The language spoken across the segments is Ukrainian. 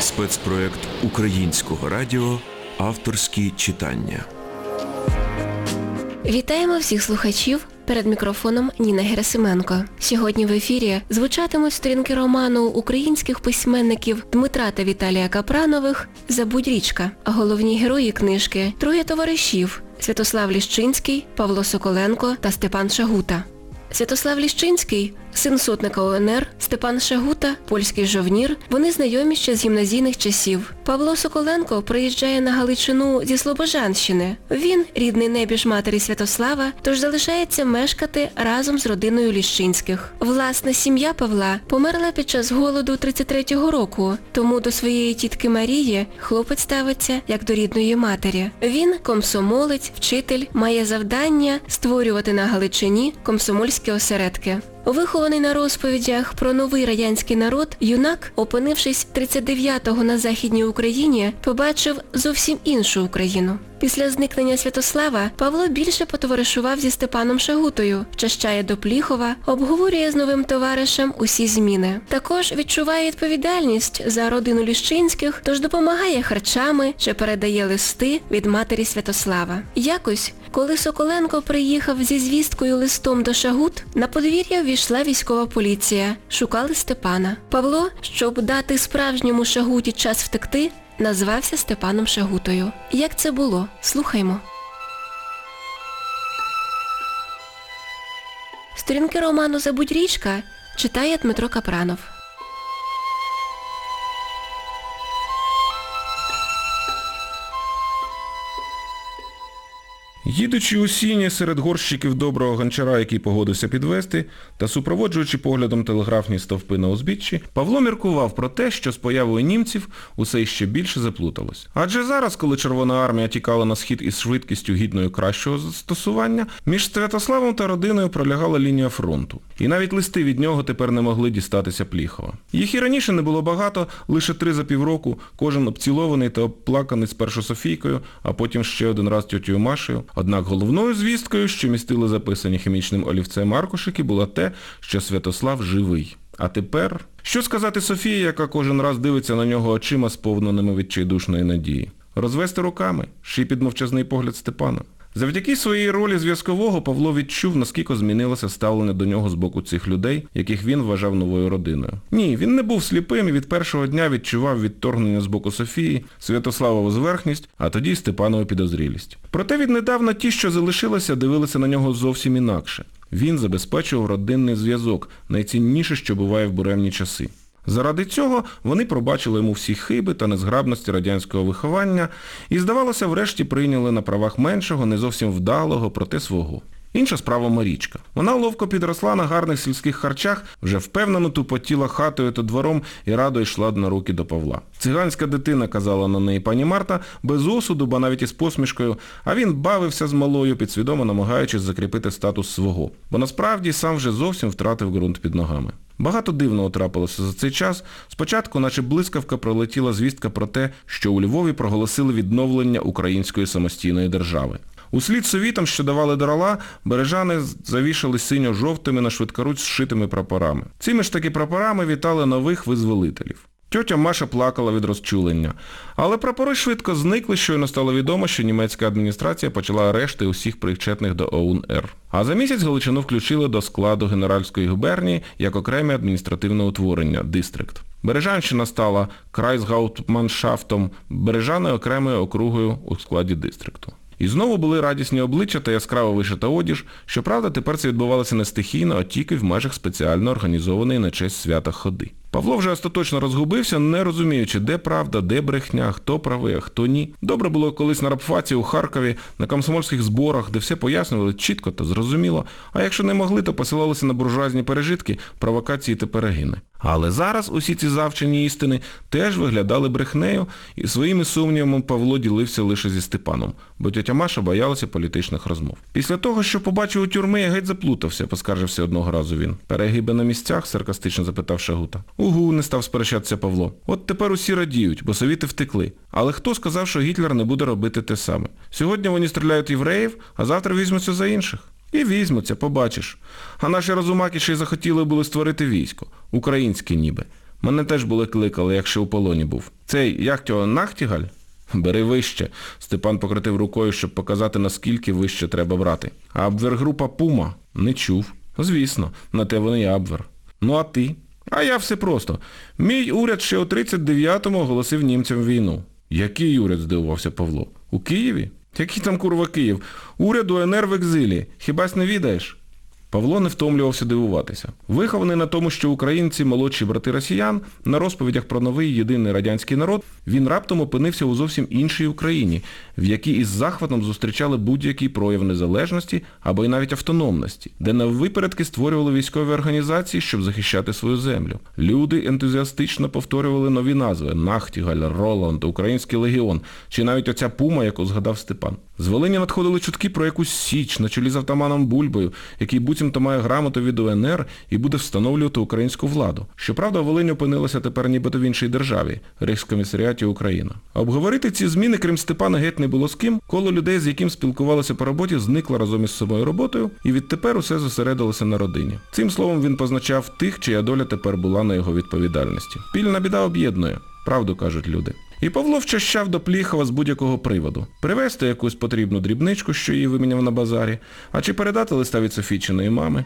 Спецпроект українського радіо Авторські читання. Вітаємо всіх слухачів. Перед мікрофоном Ніна Герасименко. Сьогодні в ефірі звучатимуть сторінки роману українських письменників Дмитра та Віталія Капранових «Забудь річка», а головні герої книжки Троє товаришів Святослав Ліщинський, Павло Соколенко та Степан Шагута. Святослав Ліщинський, син сотника УНР, Степан Шагута, польський жовнір, вони знайомі ще з гімназійних часів. Павло Соколенко приїжджає на Галичину зі Слобожанщини. Він рідний небіж матері Святослава, тож залишається мешкати разом з родиною Ліщинських. Власна сім'я Павла померла під час голоду 33-го року, тому до своєї тітки Марії хлопець ставиться як до рідної матері. Він комсомолець, вчитель, має завдання створювати на Галичині комсомольські осередки. Вихований на розповідях про новий радянський народ, юнак, опинившись 39-го на Західній Україні, побачив зовсім іншу Україну. Після зникнення Святослава Павло більше потоваришував зі Степаном Шагутою, вчащає до Пліхова, обговорює з новим товаришем усі зміни. Також відчуває відповідальність за родину Ліщинських, тож допомагає харчами чи передає листи від матері Святослава. Якось, коли Соколенко приїхав зі звісткою листом до Шагут, на подвір'я ввійшла військова поліція. Шукали Степана. Павло, щоб дати справжньому Шагуті час втекти, назвався Степаном Шагутою. Як це було? Слухаймо. Сторінки роману «Забудь річка» читає Дмитро Капранов. Їдучи у сіні серед горщиків доброго гончара, який погодився підвести, та супроводжуючи поглядом телеграфні стовпи на узбіччі, Павло міркував про те, що з появою німців усе іще більше заплуталось. Адже зараз, коли Червона армія тікала на схід із швидкістю гідною кращого застосування, між Святославом та родиною пролягала лінія фронту. І навіть листи від нього тепер не могли дістатися Пліхова. Їх і раніше не було багато, лише три за півроку, кожен обцілований та обплаканий спершу Софійкою, а потім ще один раз тьотю Машею. Однак головною звісткою, що містили записані хімічним олівцем аркушики, було те, що Святослав живий. А тепер... Що сказати Софії, яка кожен раз дивиться на нього очима, сповненими відчайдушної надії? Розвести руками, ще під мовчазний погляд Степана. Завдяки своїй ролі зв'язкового Павло відчув, наскільки змінилося ставлення до нього з боку цих людей, яких він вважав новою родиною. Ні, він не був сліпим і від першого дня відчував відторгнення з боку Софії, Святославову зверхність, а тоді Степанову підозрілість. Проте віднедавна ті, що залишилися, дивилися на нього зовсім інакше. Він забезпечував родинний зв'язок, найцінніше, що буває в буремні часи. Заради цього вони пробачили йому всі хиби та незграбності радянського виховання і, здавалося, врешті прийняли на правах меншого, не зовсім вдалого, проте свого. Інша справа Марічка. Вона ловко підросла на гарних сільських харчах, вже впевнено тупотіла хатою та двором і радо йшла на руки до Павла. Циганська дитина, казала на неї пані Марта, без осуду, ба навіть із посмішкою, а він бавився з малою, підсвідомо намагаючись закріпити статус свого. Бо насправді сам вже зовсім втратив ґрунт під ногами. Багато дивного трапилося за цей час. Спочатку, наче блискавка, пролетіла звістка про те, що у Львові проголосили відновлення української самостійної держави. Услід совітам, що давали дарала, бережани завішали синьо-жовтими на швидкоруч зшитими прапорами. Цими ж таки прапорами вітали нових визволителів. Тьотя Маша плакала від розчулення. Але прапори швидко зникли, щойно стало відомо, що німецька адміністрація почала арешти усіх причетних до ОУН-Р. А за місяць Галичину включили до складу Генеральської губернії як окреме адміністративне утворення – дистрикт. Бережанщина стала крайсгаутманшафтом, Бережани окремою округою у складі дистрикту. І знову були радісні обличчя та яскраво вишита одіж. Щоправда, тепер це відбувалося не стихійно, а тільки в межах спеціально організованої на честь свята ходи. Павло вже остаточно розгубився, не розуміючи, де правда, де брехня, хто правий, а хто ні. Добре було колись на рабфаці у Харкові, на комсомольських зборах, де все пояснювали чітко та зрозуміло, а якщо не могли, то посилалися на буржуазні пережитки, провокації та перегини. Але зараз усі ці завчені істини теж виглядали брехнею, і своїми сумнівами Павло ділився лише зі Степаном, бо тетя Маша боялася політичних розмов. Після того, що побачив у тюрми, я геть заплутався, поскаржився одного разу він. Перегиби на місцях? саркастично запитав Шагута. Угу, не став сперечатися Павло. От тепер усі радіють, бо совіти втекли. Але хто сказав, що Гітлер не буде робити те саме? Сьогодні вони стріляють євреїв, а завтра візьмуться за інших. І візьмуться, побачиш. А наші розумаки ще й захотіли були створити військо. Українське ніби. Мене теж були кликали, якщо у полоні був. Цей, як цього, Нахтігаль? Бери вище. Степан покрутив рукою, щоб показати, наскільки вище треба брати. А абвергрупа Пума? Не чув. Звісно, на те вони і абвер. Ну а ти? А я все просто. Мій уряд ще у 39-му оголосив німцям війну. Який уряд, здивувався Павло? У Києві? Який там курва Київ? Уряду НР в екзилі. Хіба не відаєш? Павло не втомлювався дивуватися. Вихований на тому, що українці – молодші брати росіян, на розповідях про новий єдиний радянський народ, він раптом опинився у зовсім іншій Україні, в якій із захватом зустрічали будь-який прояв незалежності або й навіть автономності, де наввипередки створювали військові організації, щоб захищати свою землю. Люди ентузіастично повторювали нові назви – Нахтігаль, Роланд, Український легіон, чи навіть оця пума, яку згадав Степан. З Волині надходили чутки про якусь січ на чолі з автоманом Бульбою, який буцімто має грамоту від УНР і буде встановлювати українську владу. Щоправда, Волинь опинилася тепер нібито в іншій державі – Рейхскомісаріаті Україна. Обговорити ці зміни, крім Степана, геть не було з ким, коло людей, з яким спілкувалися по роботі, зникло разом із собою роботою, і відтепер усе зосередилося на родині. Цим словом він позначав тих, чия доля тепер була на його відповідальності. Пільна біда об'єднує, правду кажуть люди. І Павло вчащав до Пліхова з будь-якого приводу. Привезти якусь потрібну дрібничку, що її виміняв на базарі, а чи передати листа від Софійчиної мами.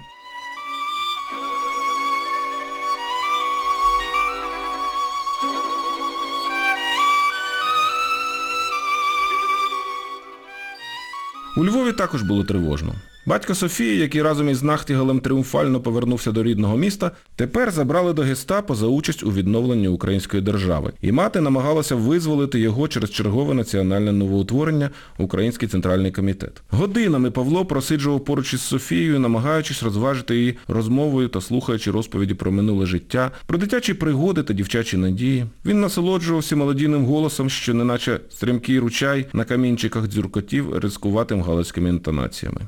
У Львові також було тривожно. Батько Софії, який разом із Нахтігалем тріумфально повернувся до рідного міста, тепер забрали до гестапо за участь у відновленні української держави. І мати намагалася визволити його через чергове національне новоутворення Український центральний комітет. Годинами Павло просиджував поруч із Софією, намагаючись розважити її розмовою та слухаючи розповіді про минуле життя, про дитячі пригоди та дівчачі надії. Він насолоджувався молодійним голосом, що неначе стрімкий ручай на камінчиках дзюркотів рискуватим галицькими інтонаціями.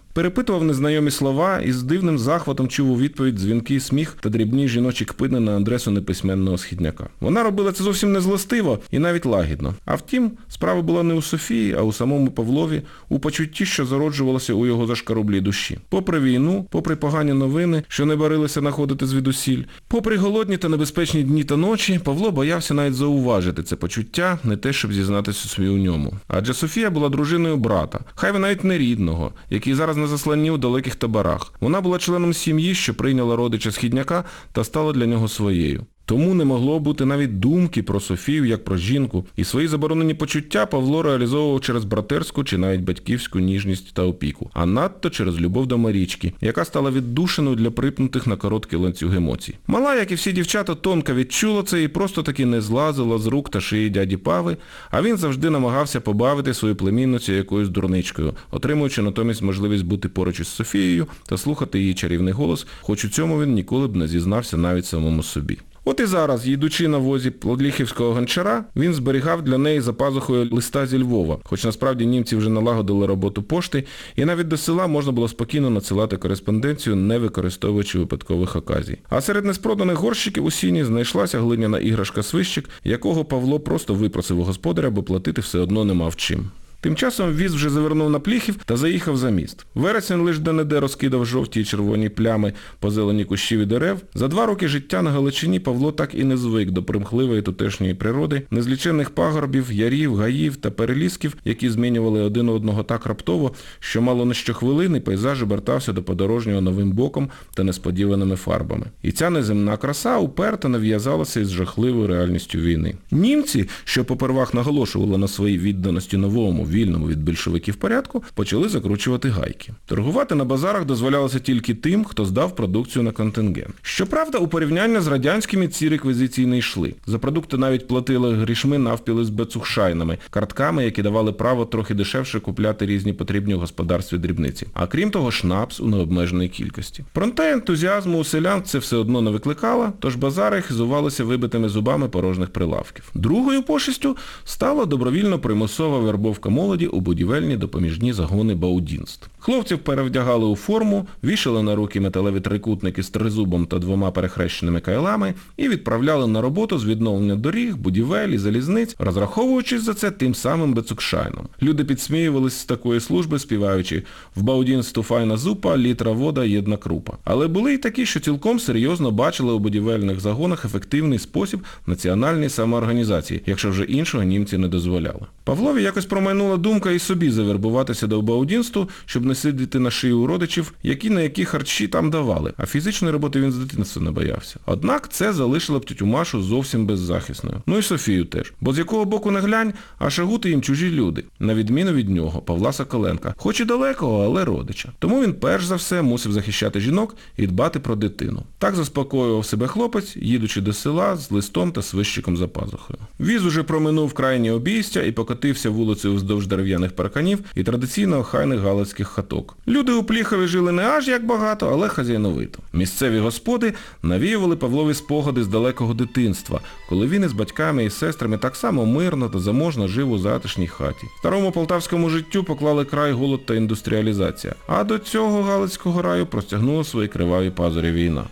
Перепитував незнайомі слова і з дивним захватом чув у відповідь дзвінкий сміх та дрібні жіночі кпини на адресу неписьменного східняка. Вона робила це зовсім не злостиво і навіть лагідно. А втім, справа була не у Софії, а у самому Павлові, у почутті, що зароджувалося у його зашкарублій душі. Попри війну, попри погані новини, що не барилися находити звідусіль, попри голодні та небезпечні дні та ночі, Павло боявся навіть зауважити це почуття, не те, щоб зізнатися собі у ньому. Адже Софія була дружиною брата, хай ви навіть не рідного, який зараз на засланні у далеких таборах. Вона була членом сім'ї, що прийняла родича східняка та стала для нього своєю. Тому не могло бути навіть думки про Софію як про жінку, і свої заборонені почуття Павло реалізовував через братерську чи навіть батьківську ніжність та опіку, а надто через любов до Марічки, яка стала віддушиною для припнутих на короткий ланцюг емоцій. Мала, як і всі дівчата, тонко відчула це і просто таки не злазила з рук та шиї дяді Пави, а він завжди намагався побавити свою племінницю якоюсь дурничкою, отримуючи натомість можливість бути поруч із Софією та слухати її чарівний голос, хоч у цьому він ніколи б не зізнався навіть самому собі. От і зараз, їдучи на возі Плодліхівського гончара, він зберігав для неї за пазухою листа зі Львова, хоч насправді німці вже налагодили роботу пошти, і навіть до села можна було спокійно надсилати кореспонденцію, не використовуючи випадкових оказій. А серед неспроданих горщиків у сіні знайшлася глиняна іграшка-свищик, якого Павло просто випросив у господаря, бо платити все одно не мав чим. Тим часом віз вже завернув на пліхів та заїхав за міст. Вересень лиш де-не-де розкидав жовті й червоні плями по зелені кущів і дерев. За два роки життя на Галичині Павло так і не звик до примхливої тутешньої природи, незліченних пагорбів, ярів, гаїв та перелісків, які змінювали один одного так раптово, що мало не щохвилини пейзаж обертався до подорожнього новим боком та несподіваними фарбами. І ця неземна краса уперто нав'язалася із жахливою реальністю війни. Німці, що попервах наголошували на своїй відданості новому, вільному від більшовиків порядку, почали закручувати гайки. Торгувати на базарах дозволялося тільки тим, хто здав продукцію на контингент. Щоправда, у порівнянні з радянськими ці реквізиції не йшли. За продукти навіть платили грішми навпіли з бецухшайнами, картками, які давали право трохи дешевше купляти різні потрібні в господарстві дрібниці. А крім того, шнапс у необмеженій кількості. Проте ентузіазму у селян це все одно не викликало, тож базари хизувалися вибитими зубами порожніх прилавків. Другою пошестю стала добровільно примусова вербовка молоді у будівельні допоміжні загони баудінст. Хлопців перевдягали у форму, вішали на руки металеві трикутники з тризубом та двома перехрещеними кайлами і відправляли на роботу з відновлення доріг, будівель і залізниць, розраховуючись за це тим самим бецукшайном. Люди підсміювались з такої служби, співаючи «В баудінсту файна зупа, літра вода, єдна крупа». Але були й такі, що цілком серйозно бачили у будівельних загонах ефективний спосіб національної самоорганізації, якщо вже іншого німці не дозволяли. Павлові якось промайнула думка і собі завербуватися до Баудінсту, щоб не сидіти на шиї у родичів, які на які харчі там давали, а фізичної роботи він з дитинства не боявся. Однак це залишило б тютю Машу зовсім беззахисною. Ну і Софію теж. Бо з якого боку не глянь, а шагути їм чужі люди, на відміну від нього, Павла Соколенка, хоч і далекого, але родича. Тому він перш за все мусив захищати жінок і дбати про дитину. Так заспокоював себе хлопець, їдучи до села з листом та свищиком за пазухою. Віз уже проминув крайнє обійстя і покотився вулицею вздовж дерев'яних парканів і традиційно охайних галицьких хаток. Люди у Пліхові жили не аж як багато, але хазяйновито. Місцеві господи навіювали Павлові спогади з далекого дитинства, коли він із батьками і сестрами так само мирно та заможно жив у затишній хаті. Старому полтавському життю поклали край голод та індустріалізація, а до цього галицького раю простягнула свої криваві пазурі війна.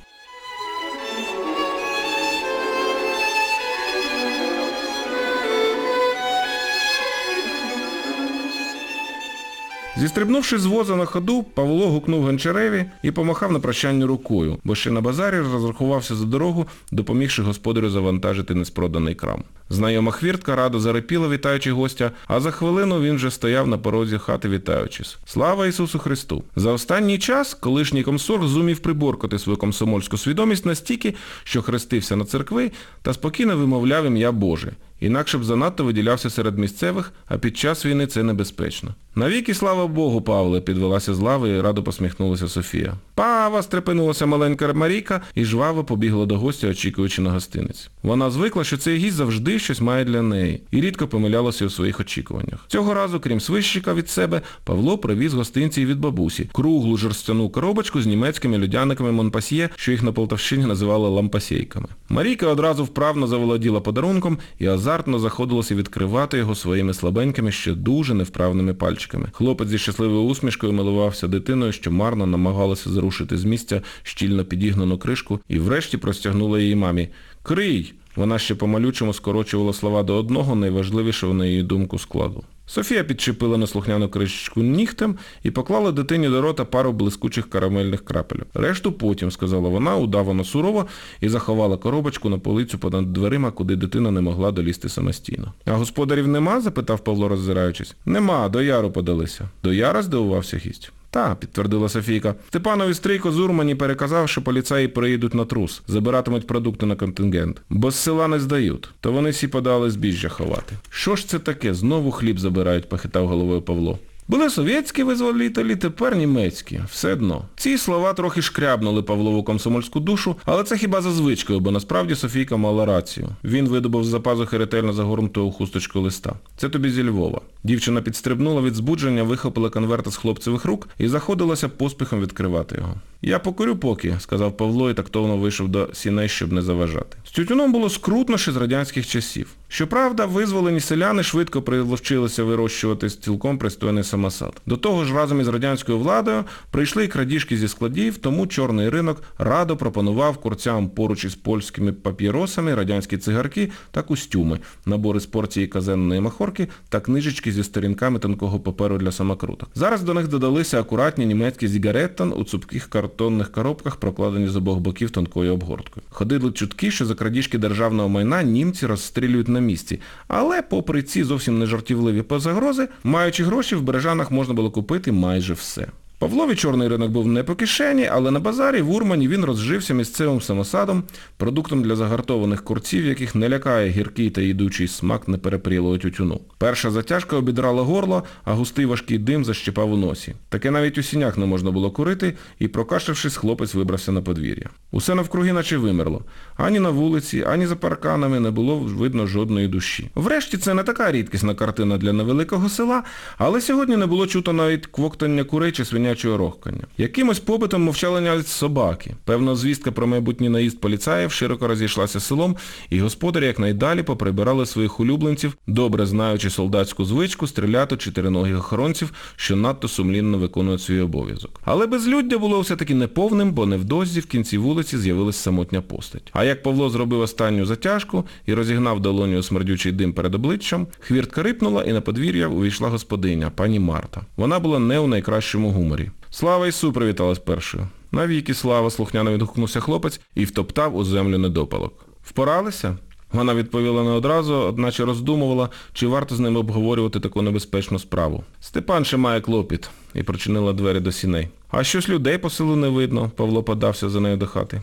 Зістрибнувши з воза на ходу, Павло гукнув Гончареві і помахав на прощання рукою, бо ще на базарі розрахувався за дорогу, допомігши господарю завантажити неспроданий крам. Знайома хвіртка радо зарепіла, вітаючи гостя, а за хвилину він вже стояв на порозі хати, вітаючись. Слава Ісусу Христу! За останній час колишній комсорг зумів приборкати свою комсомольську свідомість настільки, що хрестився на церкви та спокійно вимовляв ім'я Боже. Інакше б занадто виділявся серед місцевих, а під час війни це небезпечно. Навіки слава Богу, Павле, підвелася з лави і радо посміхнулася Софія. Пава, стрепенулася маленька Марійка і жваво побігла до гостя, очікуючи на гостиниць. Вона звикла, що цей гість завжди щось має для неї, і рідко помилялася у своїх очікуваннях. Цього разу, крім свищика від себе, Павло привіз гостинці від бабусі, круглу жерстяну коробочку з німецькими людяниками Монпасьє, що їх на Полтавщині називали лампасейками. Марійка одразу вправно заволоділа подарунком і азартно заходилося відкривати його своїми слабенькими, ще дуже невправними пальчиками. Хлопець зі щасливою усмішкою милувався дитиною, що марно намагалася зрушити з місця щільно підігнану кришку і врешті простягнула її мамі. Крий! Вона ще по-малючому скорочувала слова до одного найважливішого на її думку складу. Софія підчепила неслухняну кришечку нігтем і поклала дитині до рота пару блискучих карамельних крапельок. Решту потім, сказала вона, удавано сурово, і заховала коробочку на полицю понад дверима, куди дитина не могла долізти самостійно. А господарів нема? запитав Павло, роззираючись. Нема, до яру подалися. До яра здивувався гість. Та, підтвердила Софійка. Степанові Стрійко Зурмані переказав, що поліцаї приїдуть на трус, забиратимуть продукти на контингент. Бо з села не здають, то вони всі подали збіжжя ховати. Що ж це таке? Знову хліб забирають, похитав головою Павло. Були совєтські визволителі, тепер німецькі. Все одно. Ці слова трохи шкрябнули Павлову комсомольську душу, але це хіба за звичкою, бо насправді Софійка мала рацію. Він видобув з-за пазухи ретельно загорнутого хусточку листа. Це тобі зі Львова. Дівчина підстрибнула від збудження, вихопила конверта з хлопцевих рук і заходилася поспіхом відкривати його. Я покурю поки, сказав Павло і тактовно вийшов до сіней, щоб не заважати. З тютюном було скрутно ще з радянських часів. Щоправда, визволені селяни швидко приловчилися вирощувати цілком пристойний самосад. До того ж, разом із радянською владою прийшли й крадіжки зі складів, тому чорний ринок радо пропонував курцям поруч із польськими папіросами радянські цигарки та костюми, набори з порції казенної махорки та книжечки зі сторінками тонкого паперу для самокруток. Зараз до них додалися акуратні німецькі зігареттан у цупких картонних коробках, прокладені з обох боків тонкою обгорткою. Ходили чутки, що за крадіжки державного майна німці розстрілюють на місці. Але, попри ці зовсім не жартівливі позагрози, маючи гроші, в Бережанах можна було купити майже все. Павлові чорний ринок був не по кишені, але на базарі в Урмані він розжився місцевим самосадом, продуктом для загартованих курців, яких не лякає гіркий та їдучий смак неперепрілого тютюну. Перша затяжка обідрала горло, а густий важкий дим защипав у носі. Таке навіть у сінях не можна було курити, і прокашлявшись, хлопець вибрався на подвір'я. Усе навкруги наче вимерло. Ані на вулиці, ані за парканами не було видно жодної душі. Врешті це не така рідкісна картина для невеликого села, але сьогодні не було чуто навіть квоктання курей чи свиня щенячого рохкання. Якимось побитом мовчали навіть собаки. Певна звістка про майбутній наїзд поліцаїв широко розійшлася селом, і господарі якнайдалі поприбирали своїх улюбленців, добре знаючи солдатську звичку стріляти чотириногих охоронців, що надто сумлінно виконують свій обов'язок. Але безлюддя було все-таки неповним, бо невдовзі в кінці вулиці з'явилась самотня постать. А як Павло зробив останню затяжку і розігнав долоню смердючий дим перед обличчям, хвіртка рипнула і на подвір'я увійшла господиня, пані Марта. Вона була не у найкращому гуморі. Слава Ісу привіталась першою. Навіки слава, слухняно відгукнувся хлопець і втоптав у землю недопалок. Впоралися? Вона відповіла не одразу, одначе роздумувала, чи варто з ним обговорювати таку небезпечну справу. Степан ще має клопіт і прочинила двері до сіней. А щось людей по селу не видно, Павло подався за нею до хати.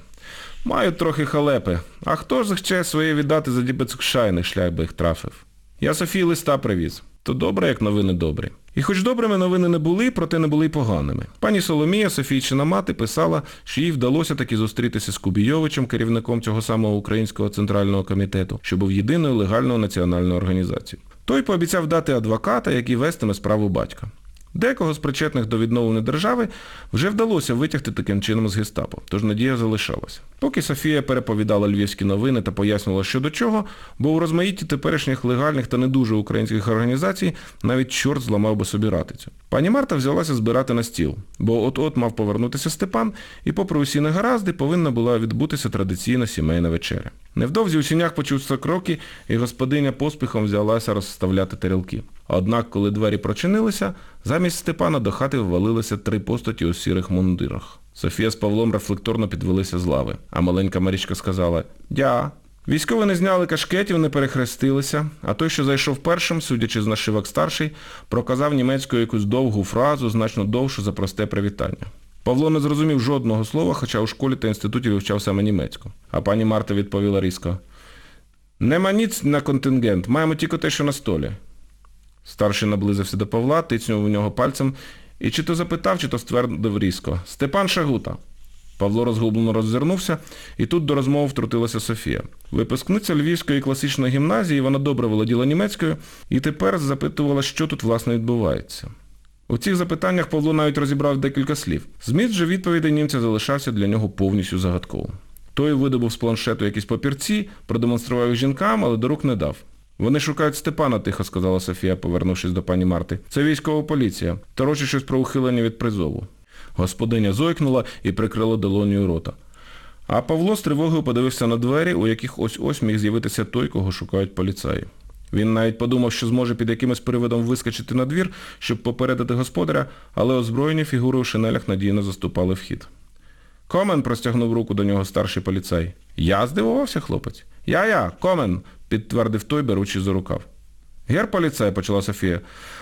Мають трохи халепи. А хто ж захоче своє віддати за дібецькшайний шлях би їх трафив? Я Софії листа привіз. То добре, як новини добрі. І хоч добрими новини не були, проте не були й поганими. Пані Соломія, Софійчина мати, писала, що їй вдалося таки зустрітися з Кубійовичем, керівником цього самого Українського центрального комітету, що був єдиною легальною національною організацією. Той пообіцяв дати адвоката, який вестиме справу батька. Декого з причетних до відновлення держави вже вдалося витягти таким чином з гестапо, тож надія залишалася. Поки Софія переповідала львівські новини та пояснювала, що до чого, бо у розмаїтті теперішніх легальних та не дуже українських організацій навіть чорт зламав би собі ратицю. Пані Марта взялася збирати на стіл, бо от-от мав повернутися Степан, і попри усі негаразди повинна була відбутися традиційна сімейна вечеря. Невдовзі у сінях почувся кроки, і господиня поспіхом взялася розставляти тарілки. Однак, коли двері прочинилися, замість Степана до хати ввалилися три постаті у сірих мундирах. Софія з Павлом рефлекторно підвелися з лави, а маленька Марічка сказала «Дя». Військові не зняли кашкетів, не перехрестилися, а той, що зайшов першим, судячи з нашивок старший, проказав німецькою якусь довгу фразу, значно довшу за просте привітання. Павло не зрозумів жодного слова, хоча у школі та інституті вивчав саме німецьку. А пані Марта відповіла різко. Нема ніц на контингент, маємо тільки те, що на столі. Старший наблизився до Павла, тицнув у нього пальцем і чи то запитав, чи то ствердив різко. Степан Шагута. Павло розгублено роззирнувся, і тут до розмови втрутилася Софія. Випускниця Львівської класичної гімназії, вона добре володіла німецькою і тепер запитувала, що тут власне відбувається. У цих запитаннях Павло навіть розібрав декілька слів. Зміст же відповідей німця залишався для нього повністю загадковим. Той видобув з планшету якісь папірці, продемонстрував їх жінкам, але до рук не дав. Вони шукають Степана, тихо сказала Софія, повернувшись до пані Марти. Це військова поліція. Торочить щось про ухилення від призову. Господиня зойкнула і прикрила долонію рота. А Павло з тривогою подивився на двері, у яких ось-ось міг з'явитися той, кого шукають поліцаї. Він навіть подумав, що зможе під якимось приводом вискочити на двір, щоб попередити господаря, але озброєні фігури у шинелях надійно заступали вхід. Kommen простягнув руку до нього старший поліцай. Я здивувався, хлопець. Ja-ja, kommen, підтвердив той, беручи за рукав. Herr поліцай, почала Софія.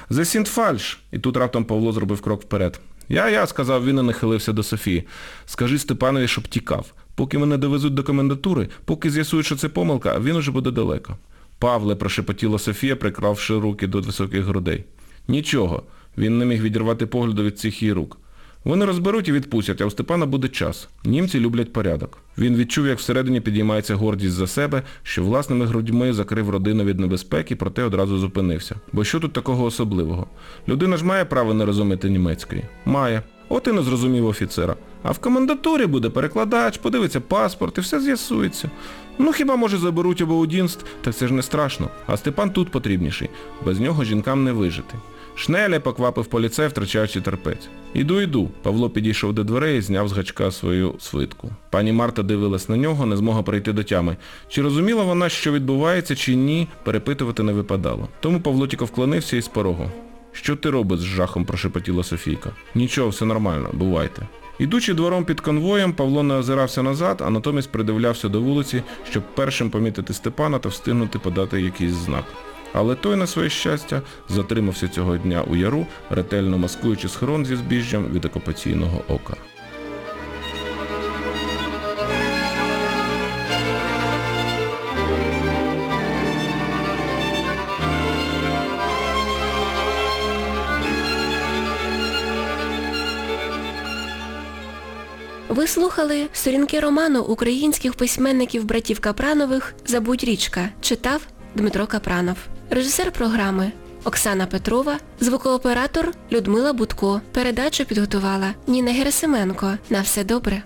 «Sie sind falsch. І тут раптом Павло зробив крок вперед. Я-я, сказав він і нахилився до Софії. Скажи Степанові, щоб тікав. Поки мене довезуть до комендатури, поки з'ясують, що це помилка, він уже буде далеко. Павле, прошепотіла Софія, приклавши руки до високих грудей. Нічого, він не міг відірвати погляду від цих її рук. Вони розберуть і відпустять, а у Степана буде час. Німці люблять порядок. Він відчув, як всередині підіймається гордість за себе, що власними грудьми закрив родину від небезпеки, проте одразу зупинився. Бо що тут такого особливого? Людина ж має право не розуміти німецької? Має. От і не зрозумів офіцера. А в комендатурі буде перекладач, подивиться паспорт і все з'ясується. Ну хіба може заберуть обоудінств, так це ж не страшно. А Степан тут потрібніший. Без нього жінкам не вижити. Шнеля поквапив поліцей, втрачаючи терпець. Іду, іду. Павло підійшов до дверей і зняв з гачка свою свитку. Пані Марта дивилась на нього, не змогла прийти до тями. Чи розуміла вона, що відбувається, чи ні, перепитувати не випадало. Тому Павло тільки вклонився із порогу. Що ти робиш з жахом, прошепотіла Софійка. Нічого, все нормально, бувайте. Ідучи двором під конвоєм, Павло не озирався назад, а натомість придивлявся до вулиці, щоб першим помітити Степана та встигнути подати якийсь знак. Але той, на своє щастя, затримався цього дня у яру, ретельно маскуючи схорон зі збіжжям від окупаційного ока. Ви слухали сторінки роману українських письменників братів Капранових Забудь річка. Читав Дмитро Капранов. Режисер програми Оксана Петрова, звукооператор Людмила Будко. Передачу підготувала Ніна Герасименко. На все добре.